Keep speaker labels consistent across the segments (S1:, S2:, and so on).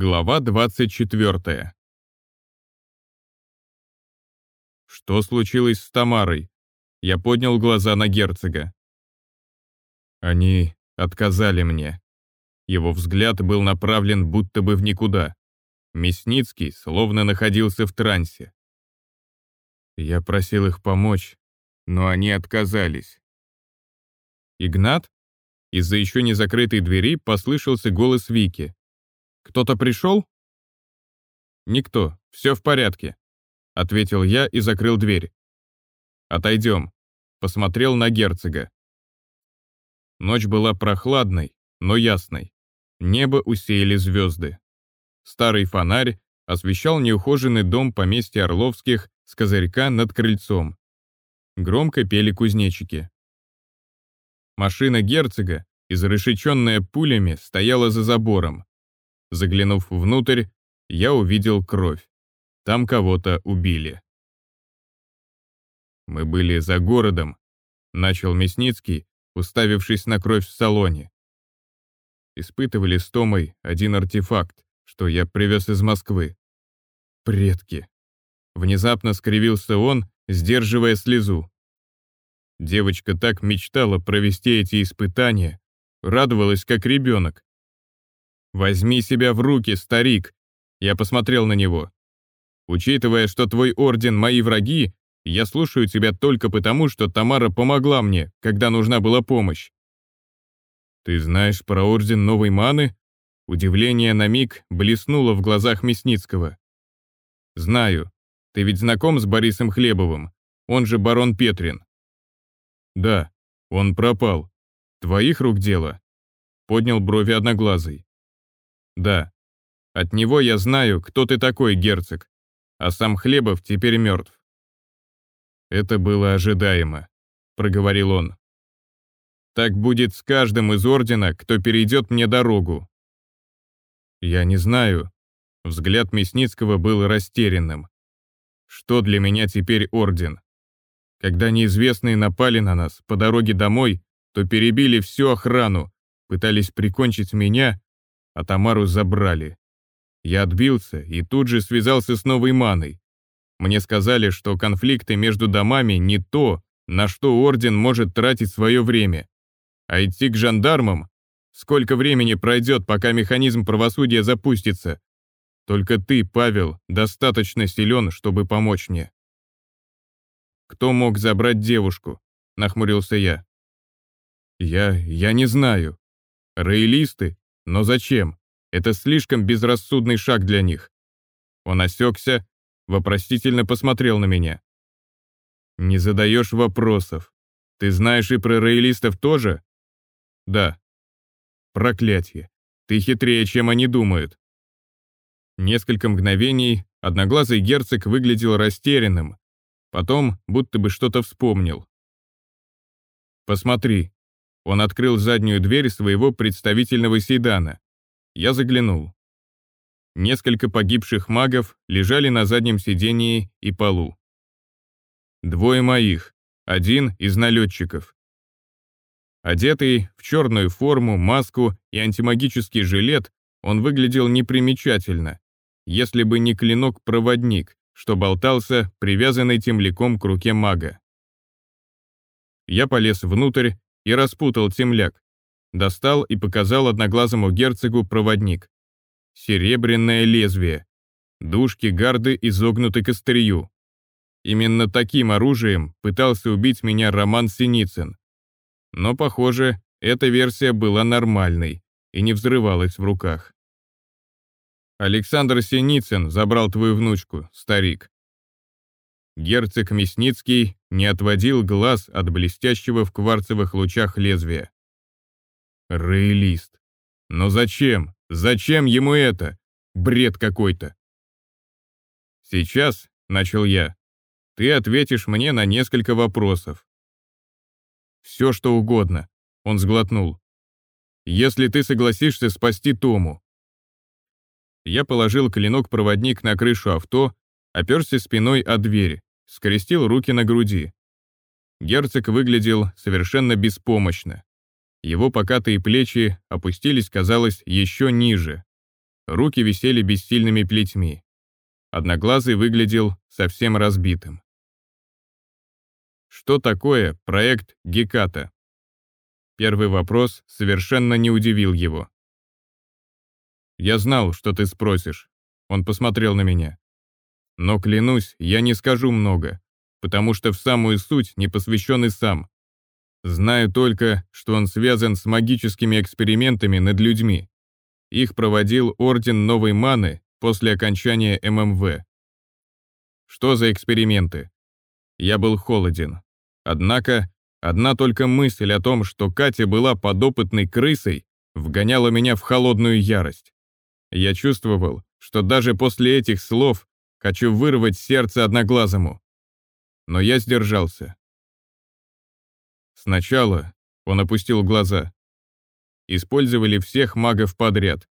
S1: Глава 24. Что случилось с Тамарой? Я поднял глаза на герцога. Они отказали мне. Его взгляд был направлен будто бы в никуда. Мясницкий словно находился в трансе. Я просил их помочь, но они отказались. «Игнат?» Из-за еще не закрытой двери послышался голос Вики. Кто-то пришел?» «Никто, все в порядке», — ответил я и закрыл дверь. «Отойдем», — посмотрел на герцога. Ночь была прохладной, но ясной. Небо усеяли звезды. Старый фонарь освещал неухоженный дом поместья Орловских с козырька над крыльцом. Громко пели кузнечики. Машина герцога, изрешеченная пулями, стояла за забором. Заглянув внутрь, я увидел кровь. Там кого-то убили. «Мы были за городом», — начал Мясницкий, уставившись на кровь в салоне. Испытывали с Томой один артефакт, что я привез из Москвы. Предки. Внезапно скривился он, сдерживая слезу. Девочка так мечтала провести эти испытания, радовалась как ребенок. «Возьми себя в руки, старик!» Я посмотрел на него. «Учитывая, что твой орден — мои враги, я слушаю тебя только потому, что Тамара помогла мне, когда нужна была помощь». «Ты знаешь про орден новой маны?» Удивление на миг блеснуло в глазах Мясницкого. «Знаю. Ты ведь знаком с Борисом Хлебовым, он же барон Петрин». «Да, он пропал. Твоих рук дело?» Поднял брови одноглазый. Да. От него я знаю, кто ты такой, герцог. А сам Хлебов теперь мертв. Это было ожидаемо, проговорил он. Так будет с каждым из ордена, кто перейдет мне дорогу. Я не знаю. Взгляд Мясницкого был растерянным. Что для меня теперь орден? Когда неизвестные напали на нас по дороге домой, то перебили всю охрану, пытались прикончить меня, а Тамару забрали. Я отбился и тут же связался с новой маной. Мне сказали, что конфликты между домами не то, на что Орден может тратить свое время. А идти к жандармам? Сколько времени пройдет, пока механизм правосудия запустится? Только ты, Павел, достаточно силен, чтобы помочь мне. Кто мог забрать девушку? Нахмурился я. Я... я не знаю. Роялисты но зачем? Это слишком безрассудный шаг для них. Он осекся, вопросительно посмотрел на меня. «Не задаешь вопросов. Ты знаешь и про роялистов тоже?» «Да». «Проклятье. Ты хитрее, чем они думают». Несколько мгновений одноглазый герцог выглядел растерянным, потом будто бы что-то вспомнил. «Посмотри», он открыл заднюю дверь своего представительного седана. Я заглянул. Несколько погибших магов лежали на заднем сидении и полу. Двое моих, один из налетчиков. Одетый в черную форму, маску и антимагический жилет, он выглядел непримечательно, если бы не клинок-проводник, что болтался, привязанный темляком к руке мага. Я полез внутрь и распутал темляк. Достал и показал одноглазому герцогу проводник. Серебряное лезвие. Дужки гарды изогнуты к острию. Именно таким оружием пытался убить меня Роман Синицын. Но, похоже, эта версия была нормальной и не взрывалась в руках. Александр Синицын забрал твою внучку, старик. Герцог Мясницкий не отводил глаз от блестящего в кварцевых лучах лезвия. Рейлист. Но зачем? Зачем ему это? Бред какой-то. Сейчас, начал я, ты ответишь мне на несколько вопросов. Все, что угодно, он сглотнул. Если ты согласишься спасти Тому. Я положил клинок-проводник на крышу авто, оперся спиной о дверь скрестил руки на груди. Герцог выглядел совершенно беспомощно. Его покатые плечи опустились, казалось, еще ниже. руки висели бессильными плетьми. Одноглазый выглядел совсем разбитым. Что такое проект Геката? Первый вопрос совершенно не удивил его. «Я знал, что ты спросишь». Он посмотрел на меня. «Но клянусь, я не скажу много, потому что в самую суть не посвящен и сам. Знаю только, что он связан с магическими экспериментами над людьми. Их проводил Орден Новой Маны после окончания ММВ. Что за эксперименты? Я был холоден. Однако, одна только мысль о том, что Катя была подопытной крысой, вгоняла меня в холодную ярость. Я чувствовал, что даже после этих слов хочу вырвать сердце одноглазому. Но я сдержался. Сначала он опустил глаза. Использовали всех магов подряд.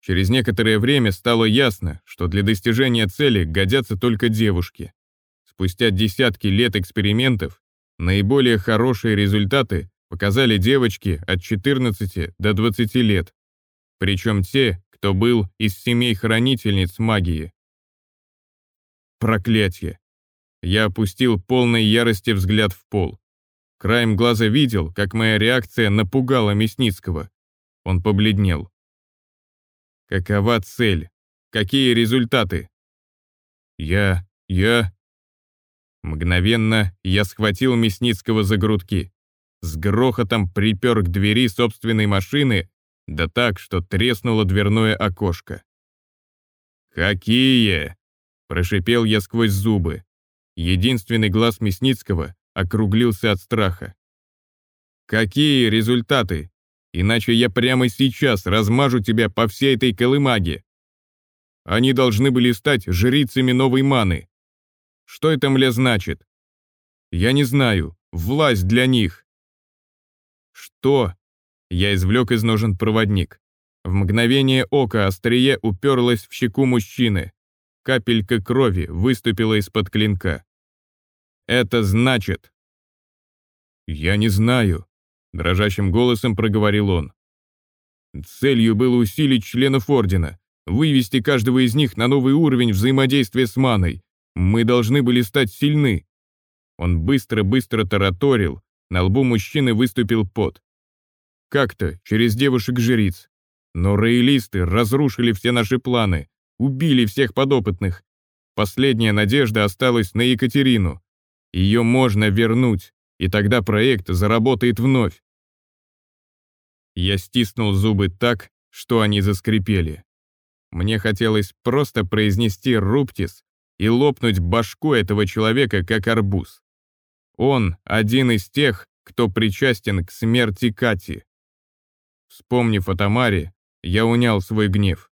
S1: Через некоторое время стало ясно, что для достижения цели годятся только девушки. Спустя десятки лет экспериментов наиболее хорошие результаты показали девочки от 14 до 20 лет, причем те, кто был из семей хранительниц магии. Проклятье! Я опустил полной ярости взгляд в пол. Краем глаза видел, как моя реакция напугала Мясницкого. Он побледнел. Какова цель? Какие результаты? Я... я... Мгновенно я схватил Мясницкого за грудки. С грохотом припер к двери собственной машины, да так, что треснуло дверное окошко. «Какие?» — прошипел я сквозь зубы. Единственный глаз Мясницкого округлился от страха. «Какие результаты? Иначе я прямо сейчас размажу тебя по всей этой колымаге. Они должны были стать жрицами новой маны. Что это, мля, значит? Я не знаю. Власть для них. Что? Я извлек из ножен проводник. В мгновение ока острие уперлось в щеку мужчины. Капелька крови выступила из-под клинка. Это значит...» «Я не знаю», — дрожащим голосом проговорил он. «Целью было усилить членов Ордена, вывести каждого из них на новый уровень взаимодействия с маной. Мы должны были стать сильны». Он быстро-быстро тараторил, на лбу мужчины выступил пот. Как-то, через девушек-жриц. Но роялисты разрушили все наши планы, убили всех подопытных. Последняя надежда осталась на Екатерину. Ее можно вернуть, и тогда проект заработает вновь. Я стиснул зубы так, что они заскрипели. Мне хотелось просто произнести «руптис» и лопнуть башку этого человека, как арбуз. Он один из тех, кто причастен к смерти Кати. Вспомнив о Тамаре, я унял свой гнев.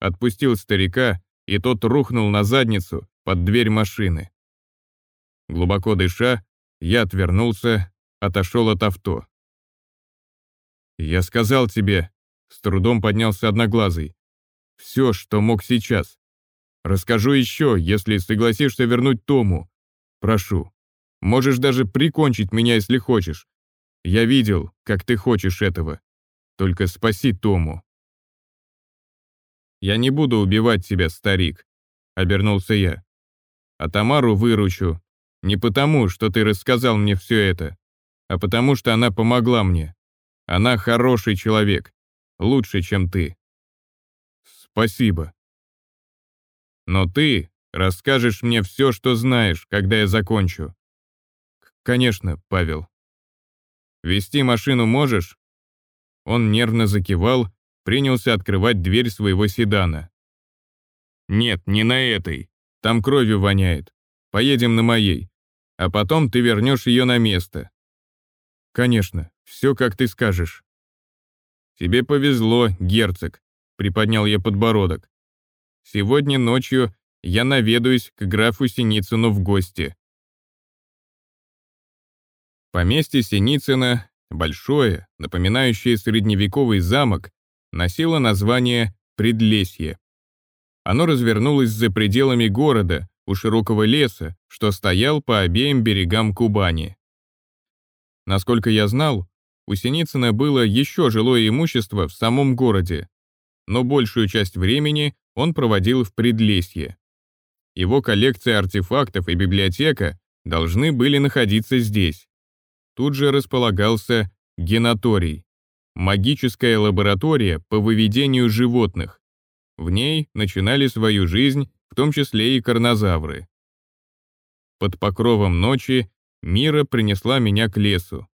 S1: Отпустил старика, и тот рухнул на задницу под дверь машины. Глубоко дыша, я отвернулся, отошел от авто. «Я сказал тебе», — с трудом поднялся одноглазый, «все, что мог сейчас. Расскажу еще, если согласишься вернуть Тому. Прошу. Можешь даже прикончить меня, если хочешь. Я видел, как ты хочешь этого. Только спаси Тому». «Я не буду убивать тебя, старик», — обернулся я. «А Тамару выручу, не потому, что ты рассказал мне все это, а потому что она помогла мне. Она хороший человек, лучше, чем ты. Спасибо. Но ты расскажешь мне все, что знаешь, когда я закончу. Конечно, Павел. Вести машину можешь? Он нервно закивал, принялся открывать дверь своего седана. Нет, не на этой. Там кровью воняет. Поедем на моей а потом ты вернешь ее на место. Конечно, все как ты скажешь. Тебе повезло, герцог, приподнял я подбородок. Сегодня ночью я наведаюсь к графу Синицыну в гости. Поместье Синицына, большое, напоминающее средневековый замок, носило название Предлесье. Оно развернулось за пределами города, у широкого леса, что стоял по обеим берегам Кубани. Насколько я знал, у Синицына было еще жилое имущество в самом городе, но большую часть времени он проводил в Предлесье. Его коллекция артефактов и библиотека должны были находиться здесь. Тут же располагался генаторий, магическая лаборатория по выведению животных. В ней начинали свою жизнь, в том числе и карнозавры. Под покровом ночи Мира принесла меня к лесу.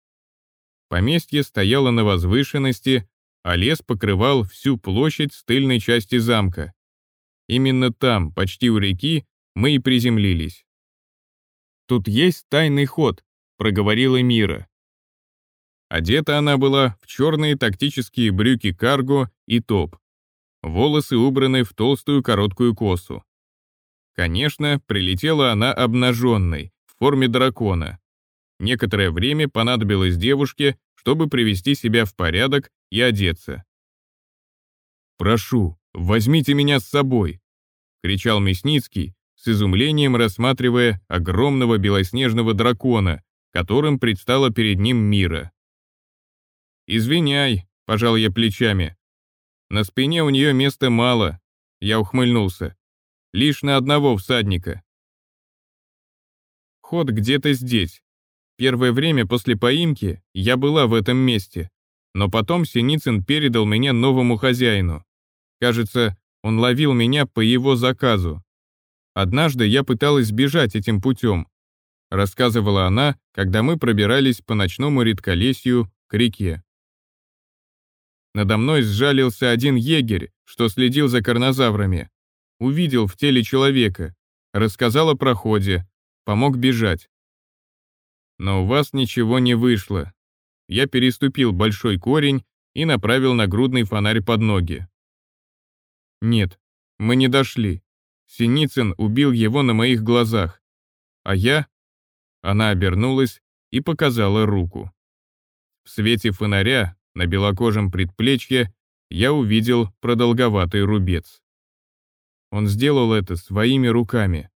S1: Поместье стояло на возвышенности, а лес покрывал всю площадь с тыльной части замка. Именно там, почти у реки, мы и приземлились. «Тут есть тайный ход», — проговорила Мира. Одета она была в черные тактические брюки карго и топ. Волосы убраны в толстую короткую косу. Конечно, прилетела она обнаженной, в форме дракона. Некоторое время понадобилось девушке, чтобы привести себя в порядок и одеться. «Прошу, возьмите меня с собой!» — кричал Мясницкий, с изумлением рассматривая огромного белоснежного дракона, которым предстала перед ним мира. «Извиняй», — пожал я плечами. «На спине у нее места мало», — я ухмыльнулся. «Лишь на одного всадника». Ход где-то здесь. Первое время после поимки я была в этом месте, но потом Синицын передал меня новому хозяину. Кажется, он ловил меня по его заказу. Однажды я пыталась сбежать этим путем, рассказывала она, когда мы пробирались по ночному редколесью к реке. Надо мной сжалился один егерь, что следил за карнозаврами. Увидел в теле человека, рассказал о проходе, помог бежать. Но у вас ничего не вышло. Я переступил большой корень и направил нагрудный фонарь под ноги. Нет, мы не дошли. Синицын убил его на моих глазах. А я... Она обернулась и показала руку. В свете фонаря на белокожем предплечье я увидел продолговатый рубец. Он сделал это своими руками.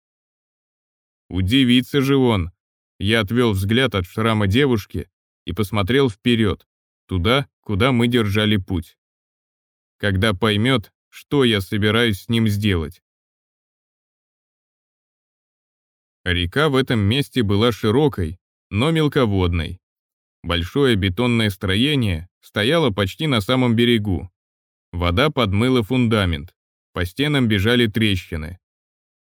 S1: Удивится же он. Я отвел взгляд от шрама девушки и посмотрел вперед, туда, куда мы держали путь. Когда поймет, что я собираюсь с ним сделать. Река в этом месте была широкой, но мелководной. Большое бетонное строение стояло почти на самом берегу. Вода подмыла фундамент, по стенам бежали трещины.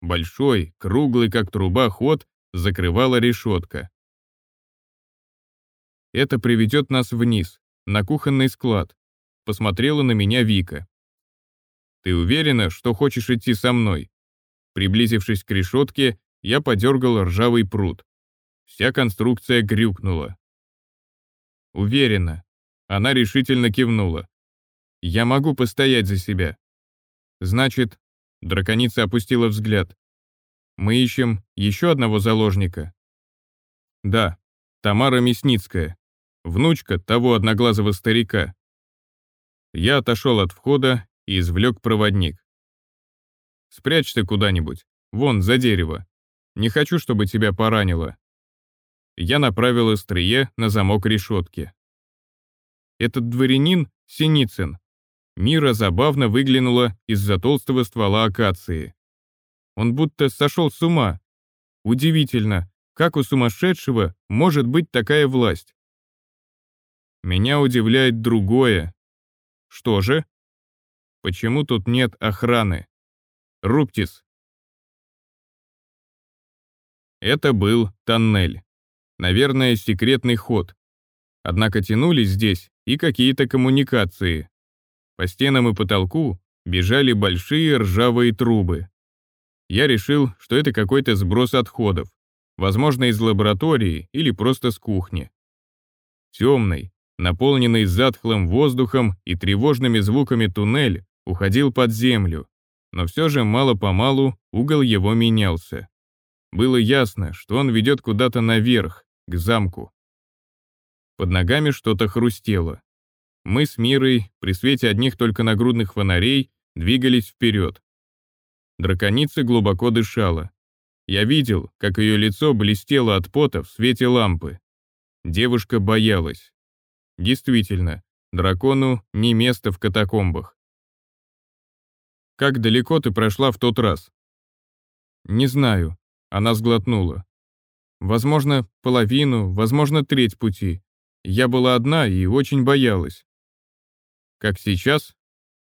S1: Большой, круглый как труба ход закрывала решетка. «Это приведет нас вниз, на кухонный склад», — посмотрела на меня Вика. «Ты уверена, что хочешь идти со мной?» Приблизившись к решетке, я подергал ржавый пруд. Вся конструкция грюкнула. Уверена. Она решительно кивнула. Я могу постоять за себя. Значит, драконица опустила взгляд. Мы ищем еще одного заложника. Да, Тамара Мясницкая, внучка того одноглазого старика. Я отошел от входа и извлек проводник. Спрячься куда-нибудь, вон, за дерево. Не хочу, чтобы тебя поранило я направил острие на замок решетки. Этот дворянин — Синицын. Мира забавно выглянула из-за толстого ствола акации. Он будто сошел с ума. Удивительно, как у сумасшедшего может быть такая власть. Меня удивляет другое. Что же? Почему тут нет охраны? Руптис. Это был тоннель. Наверное, секретный ход. Однако тянулись здесь и какие-то коммуникации. По стенам и потолку бежали большие ржавые трубы. Я решил, что это какой-то сброс отходов, возможно, из лаборатории или просто с кухни. Темный, наполненный затхлым воздухом и тревожными звуками туннель уходил под землю, но все же мало-помалу угол его менялся. Было ясно, что он ведет куда-то наверх, к замку. Под ногами что-то хрустело. Мы с Мирой, при свете одних только нагрудных фонарей, двигались вперед. Драконица глубоко дышала. Я видел, как ее лицо блестело от пота в свете лампы. Девушка боялась. Действительно, дракону не место в катакомбах. как далеко ты прошла в тот раз?» «Не знаю», — она сглотнула. «Возможно, половину, возможно, треть пути. Я была одна и очень боялась». «Как сейчас?»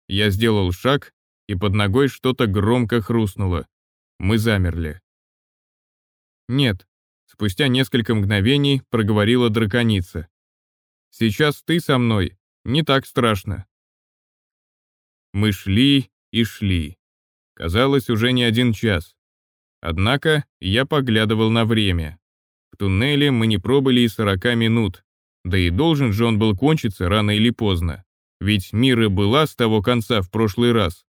S1: Я сделал шаг, и под ногой что-то громко хрустнуло. Мы замерли. «Нет», — спустя несколько мгновений проговорила драконица. «Сейчас ты со мной, не так страшно». Мы шли и шли. Казалось, уже не один час. Однако я поглядывал на время. В туннеле мы не пробыли и 40 минут, да и должен же он был кончиться рано или поздно, ведь Мира была с того конца в прошлый раз.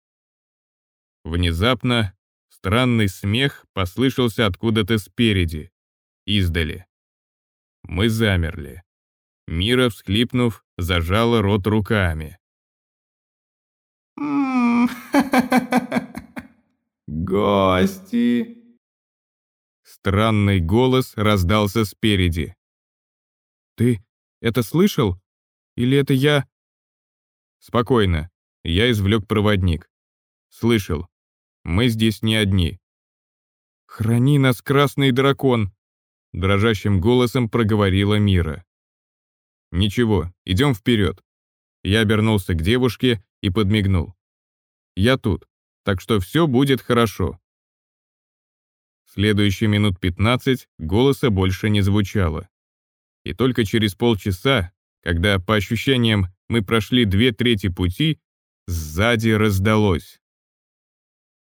S1: Внезапно странный смех послышался откуда-то спереди, издали. Мы замерли. Мира, всхлипнув, зажала рот руками.
S2: Гости!»
S1: Странный голос раздался спереди.
S2: «Ты это слышал? Или это я?»
S1: «Спокойно. Я извлек проводник. Слышал. Мы здесь не одни».
S2: «Храни нас, красный дракон!»
S1: Дрожащим голосом проговорила Мира. «Ничего, идем вперед». Я обернулся к девушке и подмигнул. «Я тут, так что все будет хорошо». Следующие минут 15 голоса больше не звучало. И только через полчаса, когда, по ощущениям, мы прошли две трети пути, сзади раздалось.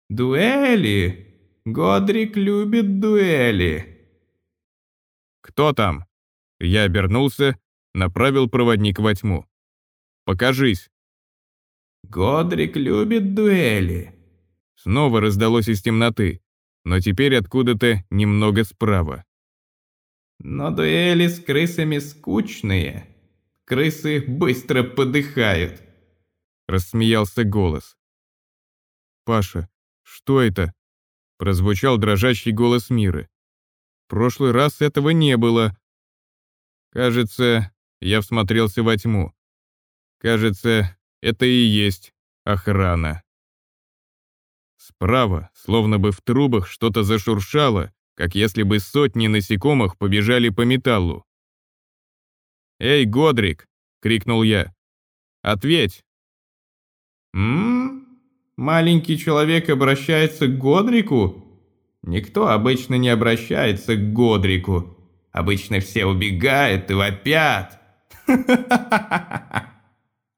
S2: «Дуэли! Годрик любит дуэли!»
S1: «Кто там?» Я обернулся, направил проводник во тьму. «Покажись!»
S2: «Годрик любит дуэли!»
S1: Снова раздалось из темноты, но теперь откуда-то немного справа.
S2: «Но дуэли с крысами скучные. Крысы быстро подыхают», — рассмеялся голос.
S1: «Паша, что это?» — прозвучал дрожащий голос Миры. «В прошлый раз этого не было». «Кажется, я всмотрелся во тьму. Кажется, это и есть охрана». Справа, словно бы в трубах, что-то зашуршало, как если бы сотни насекомых побежали по металлу. «Эй, Годрик!» — крикнул я. «Ответь!»
S2: «М-м-м?» Маленький человек обращается к Годрику? Никто обычно не обращается к Годрику. Обычно все убегают и вопят.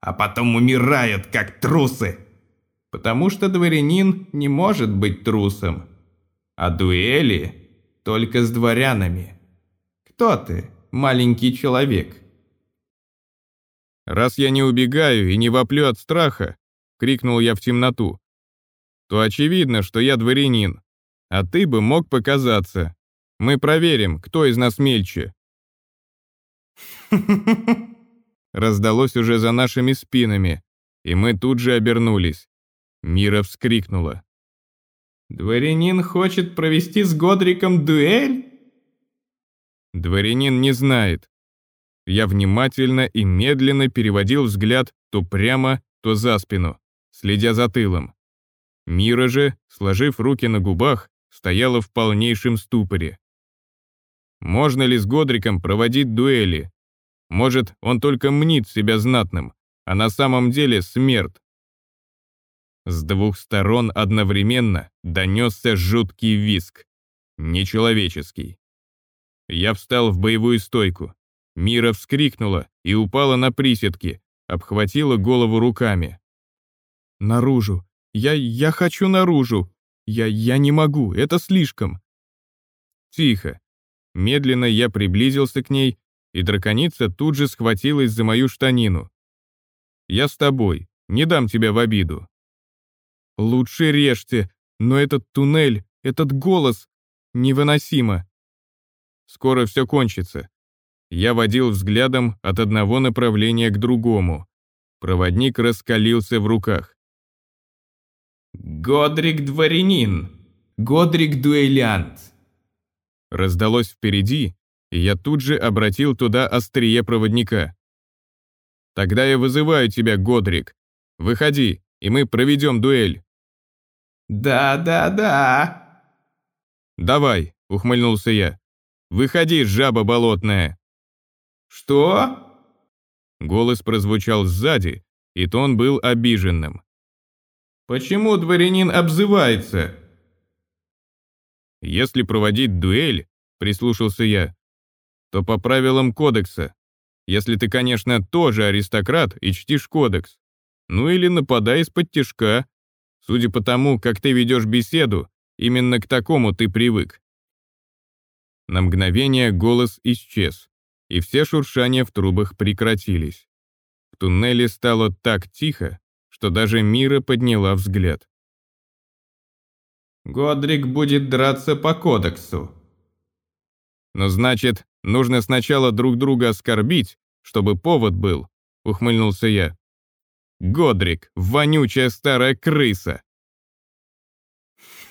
S2: А потом умирают, как трусы. Потому что дворянин не может быть трусом. А дуэли только с дворянами. Кто ты, маленький человек?
S1: Раз я не убегаю и не воплю от страха, крикнул я в темноту, то очевидно, что я дворянин, а ты бы мог показаться. Мы проверим, кто из нас мельче. Раздалось уже за нашими спинами, и мы тут же обернулись. Мира вскрикнула.
S2: «Дворянин хочет провести с Годриком дуэль?»
S1: Дворянин не знает. Я внимательно и медленно переводил взгляд то прямо, то за спину следя за тылом. Мира же, сложив руки на губах, стояла в полнейшем ступоре. Можно ли с Годриком проводить дуэли? Может, он только мнит себя знатным, а на самом деле смерть. С двух сторон одновременно донесся жуткий виск. Нечеловеческий. Я встал в боевую стойку. Мира вскрикнула и упала на приседки, обхватила голову руками. Наружу. Я... я хочу наружу. Я... я не могу, это слишком. Тихо. Медленно я приблизился к ней, и драконица тут же схватилась за мою штанину. «Я с тобой, не дам тебя в обиду». «Лучше режьте, но этот туннель, этот голос невыносимо». «Скоро все кончится». Я водил взглядом от одного направления к другому. Проводник раскалился в руках.
S2: «Годрик дворянин! Годрик дуэлянт!»
S1: Раздалось впереди, и я тут же обратил туда острие проводника. «Тогда я вызываю тебя, Годрик. Выходи, и мы проведем дуэль.
S2: Да-да-да.
S1: «Давай», — ухмыльнулся я. «Выходи, жаба болотная».
S2: Что?
S1: Голос прозвучал сзади, и тон был обиженным.
S2: Почему дворянин обзывается?
S1: Если проводить дуэль, прислушался я, то по правилам кодекса. Если ты, конечно, тоже аристократ и чтишь кодекс. Ну или нападай из-под тяжка. Судя по тому, как ты ведешь беседу, именно к такому ты привык. На мгновение голос исчез, и все шуршания в трубах прекратились. В туннеле стало так тихо, что даже Мира подняла взгляд.
S2: «Годрик будет драться по кодексу».
S1: «Но значит, нужно сначала друг друга оскорбить, чтобы повод был», — ухмыльнулся я. «Годрик, вонючая старая крыса!»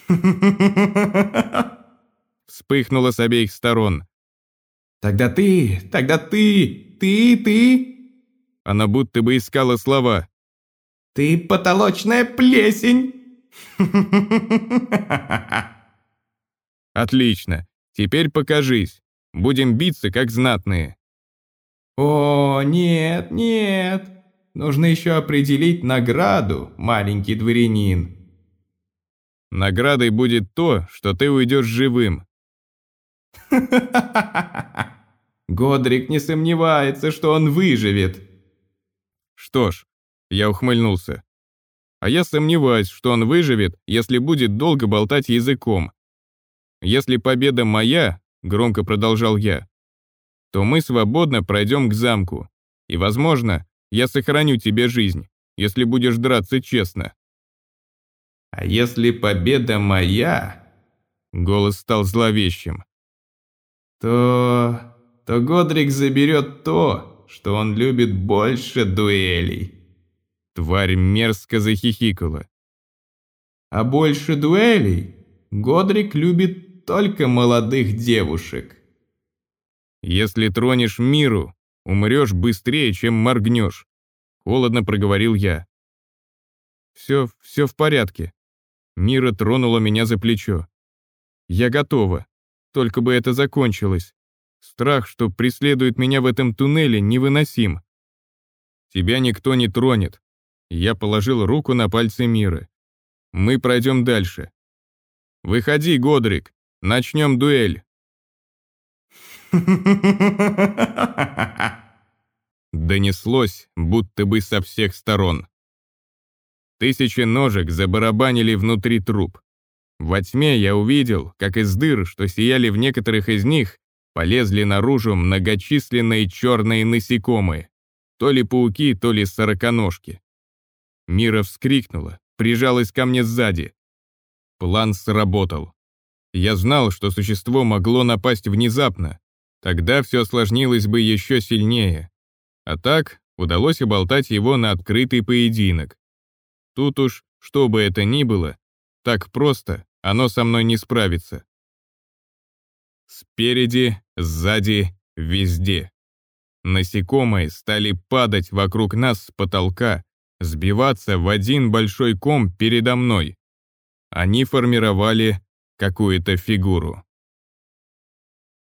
S1: Вспыхнуло с обеих сторон.
S2: «Тогда ты, тогда ты, ты, ты...»
S1: Она будто бы искала слова.
S2: «Ты потолочная плесень!»
S1: «Отлично. Теперь покажись. Будем биться, как знатные».
S2: «О, нет, нет. Нужно еще определить награду, маленький дворянин».
S1: «Наградой будет то, что ты уйдешь живым».
S2: Годрик не сомневается, что он выживет.
S1: Что ж, я ухмыльнулся. А я сомневаюсь, что он выживет, если будет долго болтать языком. Если победа моя, громко продолжал я, то мы свободно пройдем к замку. И, возможно, я сохраню тебе жизнь, если будешь драться честно.
S2: А если победа моя, голос стал зловещим, то... то Годрик заберет то, что он любит больше дуэлей.
S1: Тварь мерзко захихикала.
S2: А больше дуэлей Годрик любит только молодых девушек.
S1: Если тронешь миру, умрешь быстрее, чем моргнешь. Холодно проговорил я. Все, все в порядке. Мира тронула меня за плечо. Я готова. Только бы это закончилось. Страх, что преследует меня в этом туннеле, невыносим. Тебя никто не тронет. Я положил руку на пальцы Миры. Мы пройдем дальше. Выходи, Годрик. Начнем дуэль. Донеслось, будто бы со всех сторон. Тысячи ножек забарабанили внутри труб. Во тьме я увидел, как из дыр, что сияли в некоторых из них, полезли наружу многочисленные черные насекомые. То ли пауки, то ли сороконожки. Мира вскрикнула, прижалась ко мне сзади. План сработал. Я знал, что существо могло напасть внезапно. Тогда все осложнилось бы еще сильнее. А так удалось оболтать его на открытый поединок. Тут уж, что бы это ни было, так просто оно со мной не справится. Спереди, сзади, везде. Насекомые стали падать вокруг нас с потолка, сбиваться в один большой ком передо мной. Они формировали какую-то фигуру.